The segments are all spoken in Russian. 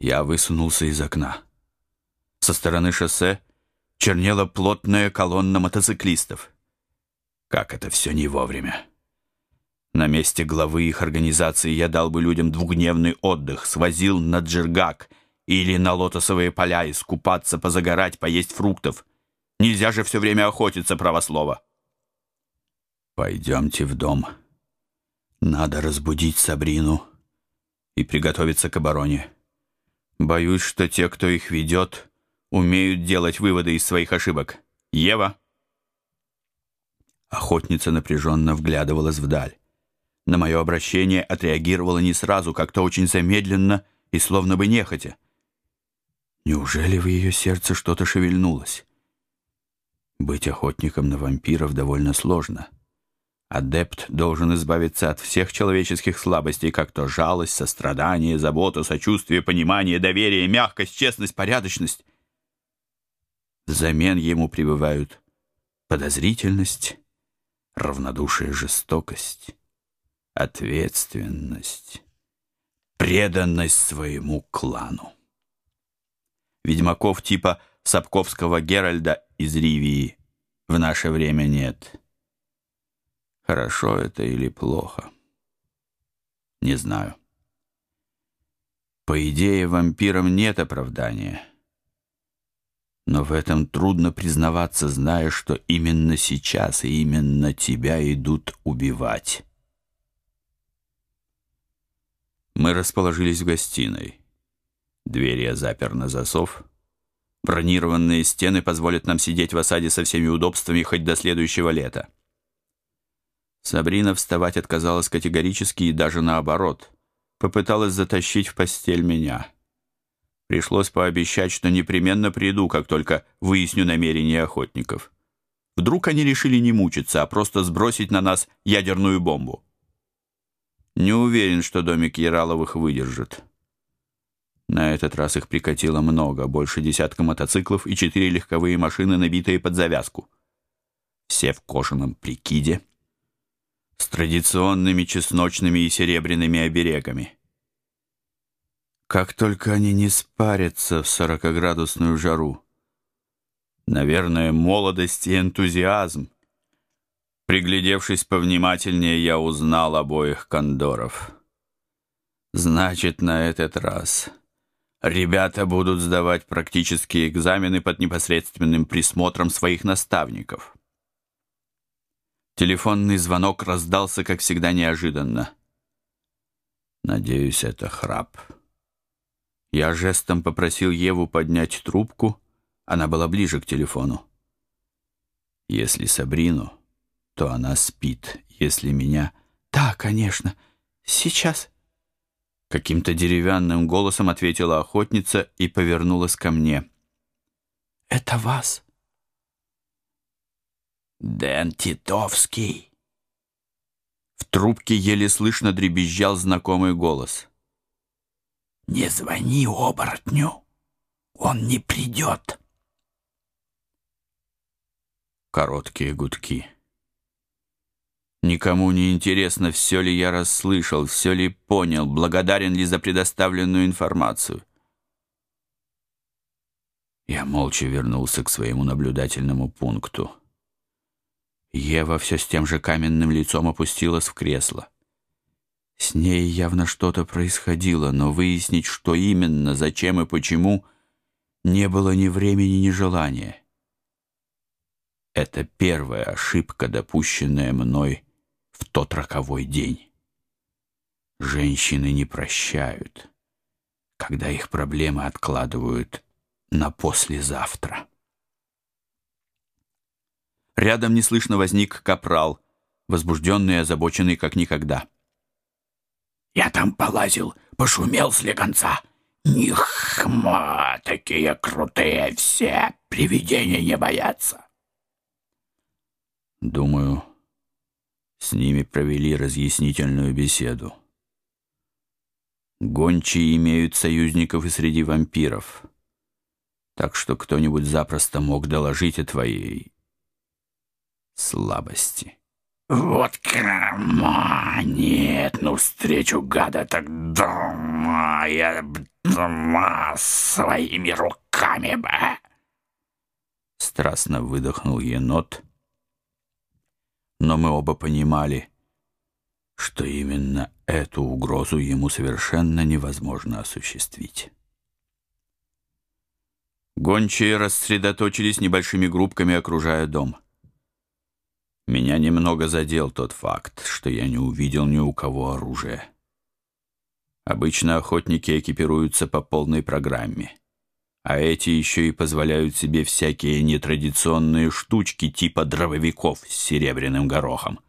Я высунулся из окна. Со стороны шоссе чернела плотная колонна мотоциклистов. Как это все не вовремя. На месте главы их организации я дал бы людям двухдневный отдых, свозил на Джергак или на лотосовые поля искупаться, позагорать, поесть фруктов. Нельзя же все время охотиться, правослово. Пойдемте в дом. Надо разбудить Сабрину и приготовиться к обороне. Боюсь, что те, кто их ведет, умеют делать выводы из своих ошибок. Ева!» Охотница напряженно вглядывалась вдаль. На мое обращение отреагировала не сразу, как-то очень замедленно и словно бы нехотя. Неужели в ее сердце что-то шевельнулось? Быть охотником на вампиров довольно сложно. Адепт должен избавиться от всех человеческих слабостей, как то жалость, сострадание, забота, сочувствие, понимание, доверие, мягкость, честность, порядочность. Взамен ему прибывают подозрительность, равнодушие, жестокость, ответственность, преданность своему клану. Ведьмаков типа Сапковского Геральда из Ривии в наше время нет. Хорошо это или плохо? Не знаю. По идее, вампирам нет оправдания. Но в этом трудно признаваться, зная, что именно сейчас и именно тебя идут убивать. Мы расположились в гостиной. Дверь я запер на засов. Бронированные стены позволят нам сидеть в осаде со всеми удобствами хоть до следующего лета. Сабрина вставать отказалась категорически и даже наоборот. Попыталась затащить в постель меня. Пришлось пообещать, что непременно приду, как только выясню намерения охотников. Вдруг они решили не мучиться, а просто сбросить на нас ядерную бомбу. Не уверен, что домик Яраловых выдержит. На этот раз их прикатило много, больше десятка мотоциклов и четыре легковые машины, набитые под завязку. Все в кожаном прикиде — с традиционными чесночными и серебряными оберегами. Как только они не спарятся в сорокоградусную жару. Наверное, молодость и энтузиазм. Приглядевшись повнимательнее, я узнал обоих кондоров. Значит, на этот раз ребята будут сдавать практические экзамены под непосредственным присмотром своих наставников. Телефонный звонок раздался, как всегда, неожиданно. Надеюсь, это храп. Я жестом попросил Еву поднять трубку. Она была ближе к телефону. Если Сабрину, то она спит. Если меня... «Да, конечно. Сейчас». Каким-то деревянным голосом ответила охотница и повернулась ко мне. «Это вас?» Дэн Титовский. В трубке еле слышно дребезжал знакомый голос. «Не звони оборотню, он не придет». Короткие гудки. Никому не интересно, все ли я расслышал, все ли понял, благодарен ли за предоставленную информацию. Я молча вернулся к своему наблюдательному пункту. Ева все с тем же каменным лицом опустилась в кресло. С ней явно что-то происходило, но выяснить, что именно, зачем и почему, не было ни времени, ни желания. Это первая ошибка, допущенная мной в тот роковой день. Женщины не прощают, когда их проблемы откладывают на послезавтра. Рядом неслышно возник капрал, возбужденный и озабоченный как никогда. «Я там полазил, пошумел с легонца. Нихма, такие крутые все, привидения не боятся». Думаю, с ними провели разъяснительную беседу. Гончие имеют союзников и среди вампиров, так что кто-нибудь запросто мог доложить о твоей слабости. Вот карма, нет, ну встречу гада так дома, я сама своими руками бы!» Страстно выдохнул енот, но мы оба понимали, что именно эту угрозу ему совершенно невозможно осуществить. Гончие рассредоточились небольшими группками, окружая дом. Меня немного задел тот факт, что я не увидел ни у кого оружия. Обычно охотники экипируются по полной программе, а эти еще и позволяют себе всякие нетрадиционные штучки типа дробовиков с серебряным горохом.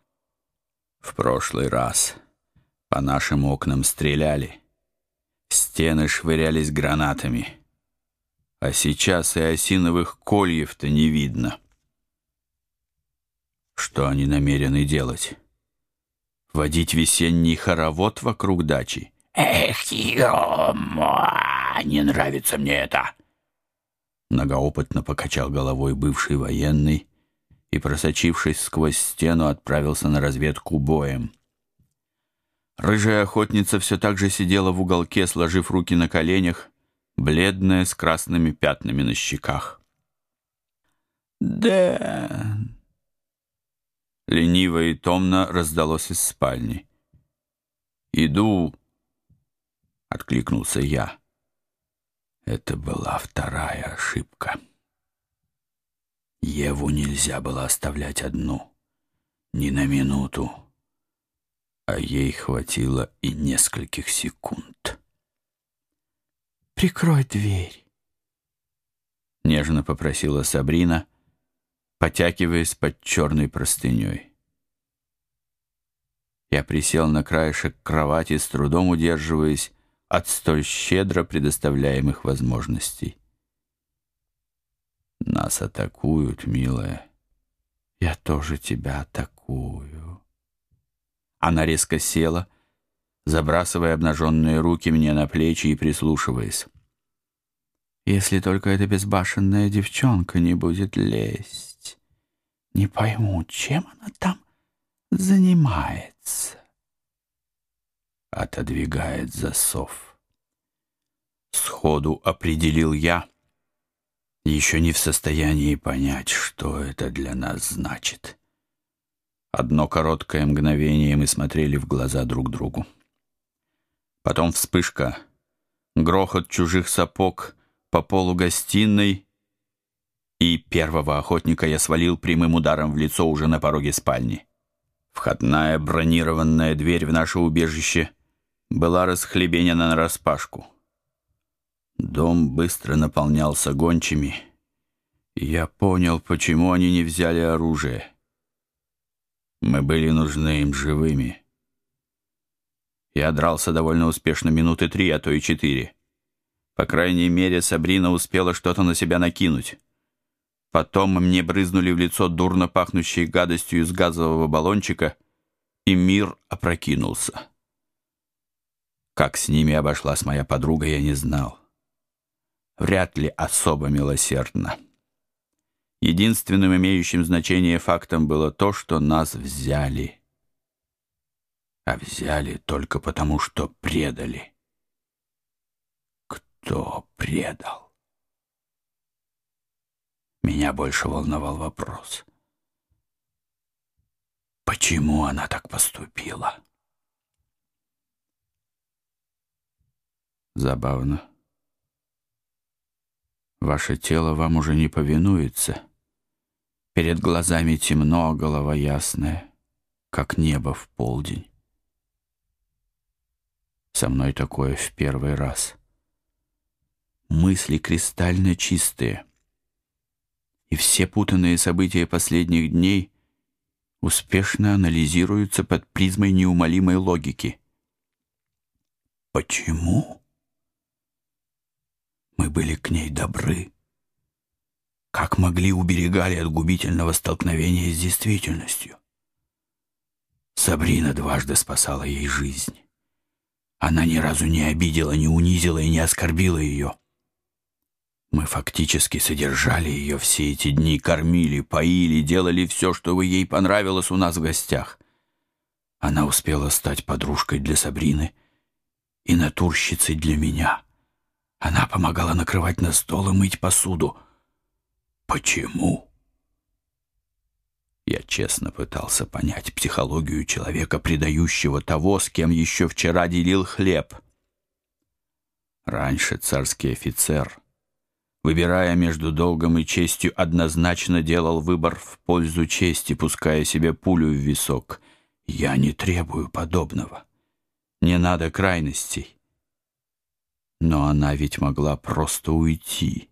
В прошлый раз по нашим окнам стреляли, стены швырялись гранатами — а сейчас и осиновых кольев-то не видно. Что они намерены делать? Водить весенний хоровод вокруг дачи? Эх, Йома, не нравится мне это. Многоопытно покачал головой бывший военный и, просочившись сквозь стену, отправился на разведку боем. Рыжая охотница все так же сидела в уголке, сложив руки на коленях, бледная, с красными пятнами на щеках. «Дэн!» Лениво и томно раздалось из спальни. «Иду!» — откликнулся я. Это была вторая ошибка. Еву нельзя было оставлять одну, ни на минуту, а ей хватило и нескольких секунд. «Прикрой дверь», — нежно попросила Сабрина, потягиваясь под черной простыней. Я присел на краешек кровати, с трудом удерживаясь от столь щедро предоставляемых возможностей. «Нас атакуют, милая. Я тоже тебя атакую». Она резко села, — забрасывая обнаженные руки мне на плечи и прислушиваясь. «Если только эта безбашенная девчонка не будет лезть, не пойму, чем она там занимается». Отодвигает засов. Сходу определил я, еще не в состоянии понять, что это для нас значит. Одно короткое мгновение мы смотрели в глаза друг другу. Потом вспышка, грохот чужих сапог по полу гостиной, и первого охотника я свалил прямым ударом в лицо уже на пороге спальни. Входная бронированная дверь в наше убежище была расхлебенена нараспашку. Дом быстро наполнялся гончими, я понял, почему они не взяли оружие. Мы были нужны им живыми. Я дрался довольно успешно минуты три, а то и четыре. По крайней мере, Сабрина успела что-то на себя накинуть. Потом мне брызнули в лицо дурно пахнущей гадостью из газового баллончика, и мир опрокинулся. Как с ними обошлась моя подруга, я не знал. Вряд ли особо милосердно. Единственным имеющим значение фактом было то, что нас взяли а взяли только потому, что предали. Кто предал? Меня больше волновал вопрос. Почему она так поступила? Забавно. Ваше тело вам уже не повинуется. Перед глазами темно, а голова ясная, как небо в полдень. Со мной такое в первый раз. Мысли кристально чистые. И все путанные события последних дней успешно анализируются под призмой неумолимой логики. Почему? Мы были к ней добры. Как могли, уберегали от губительного столкновения с действительностью. Сабрина дважды спасала ей жизнь. Она ни разу не обидела, не унизила и не оскорбила ее. Мы фактически содержали ее все эти дни, кормили, поили, делали все, что ей понравилось у нас в гостях. Она успела стать подружкой для Сабрины и натурщицей для меня. Она помогала накрывать на стол и мыть посуду. Почему? Я честно пытался понять психологию человека, предающего того, с кем еще вчера делил хлеб. Раньше царский офицер, выбирая между долгом и честью, однозначно делал выбор в пользу чести, пуская себе пулю в висок. Я не требую подобного. Не надо крайностей. Но она ведь могла просто уйти,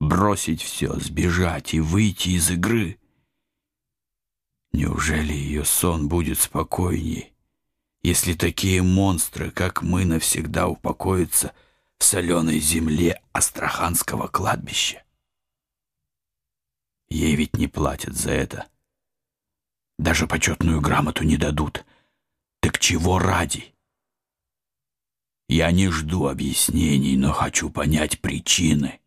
бросить все, сбежать и выйти из игры. Неужели ее сон будет спокойней, если такие монстры, как мы, навсегда упокоятся в соленой земле Астраханского кладбища? Ей ведь не платят за это. Даже почетную грамоту не дадут. Так чего ради? Я не жду объяснений, но хочу понять причины.